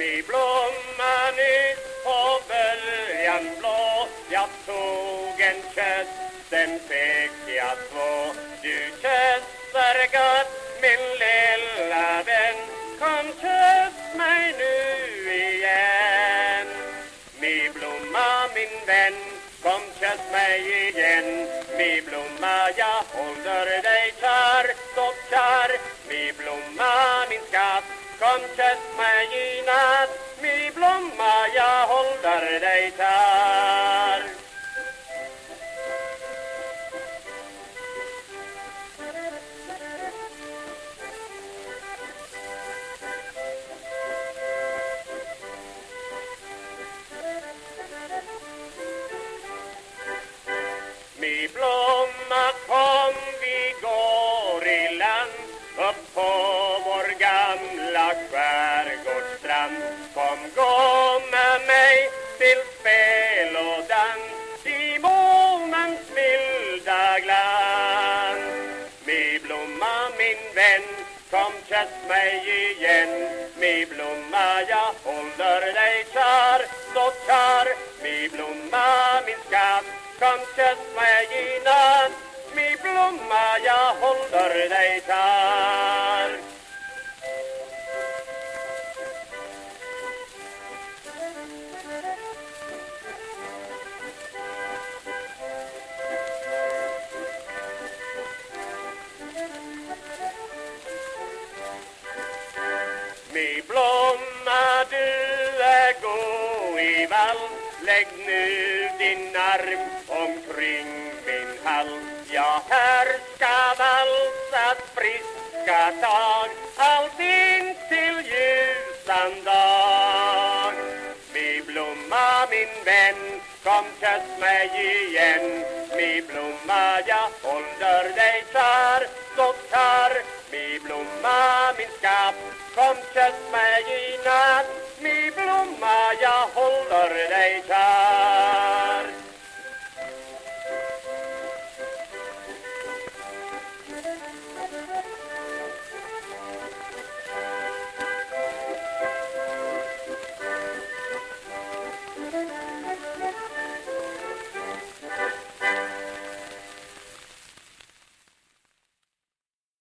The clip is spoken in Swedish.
Med blomman ut på böljan blå. Jag tog en kött, den fick jag två. Du köstar gott, min lilla vän. Kom köst mig nu igen. Min blomma, min vän Kom köst mig igen. Min blomma, jag håller dig kär Så kär, min blomma min kyss mig i natt. Mi blomma, jag håller dig kär. Mi blomma skärgårdsstrand. Kom, gå med mig till spel och dans i månens milda glans. Mi blomma, min vän, kom kyss mig igen. Mi blomma, jag håller dig kär, så kär. Mi blomma, min skatt, kom kyss mig i natt. Mi blomma, jag håller dig kär. Mi blomma, du är god i vall. Lägg nu din arm omkring min hals Ja, här ska valsas friska tag Allt in till ljusan dag. Mi blomma, min vän Kom, kyss mig igen. Mi blomma, jag håller dig kär Kom, kyss mig i natt Mi blomma, jag håller dig kär